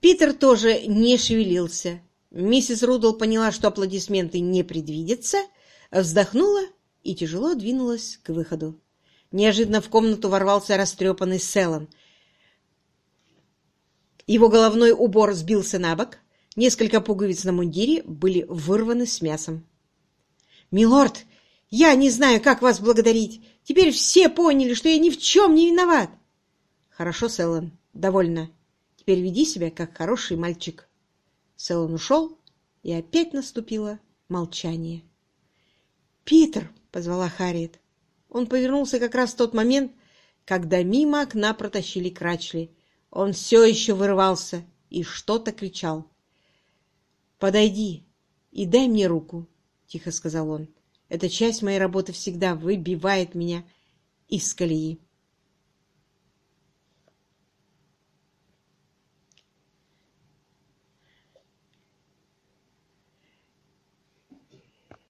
Питер тоже не шевелился. Миссис Рудл поняла, что аплодисменты не предвидятся, вздохнула и тяжело двинулась к выходу. Неожиданно в комнату ворвался растрепанный Селлан. Его головной убор сбился на бок, несколько пуговиц на мундире были вырваны с мясом. «Милорд, я не знаю, как вас благодарить. Теперь все поняли, что я ни в чем не виноват». «Хорошо, Селлан, довольно. Теперь веди себя, как хороший мальчик». Селлан ушел, и опять наступило молчание. «Питер!» — позвала Харриет. Он повернулся как раз в тот момент, когда мимо окна протащили Крачли. Он все еще вырывался и что-то кричал. «Подойди и дай мне руку», — тихо сказал он. «Эта часть моей работы всегда выбивает меня из колеи».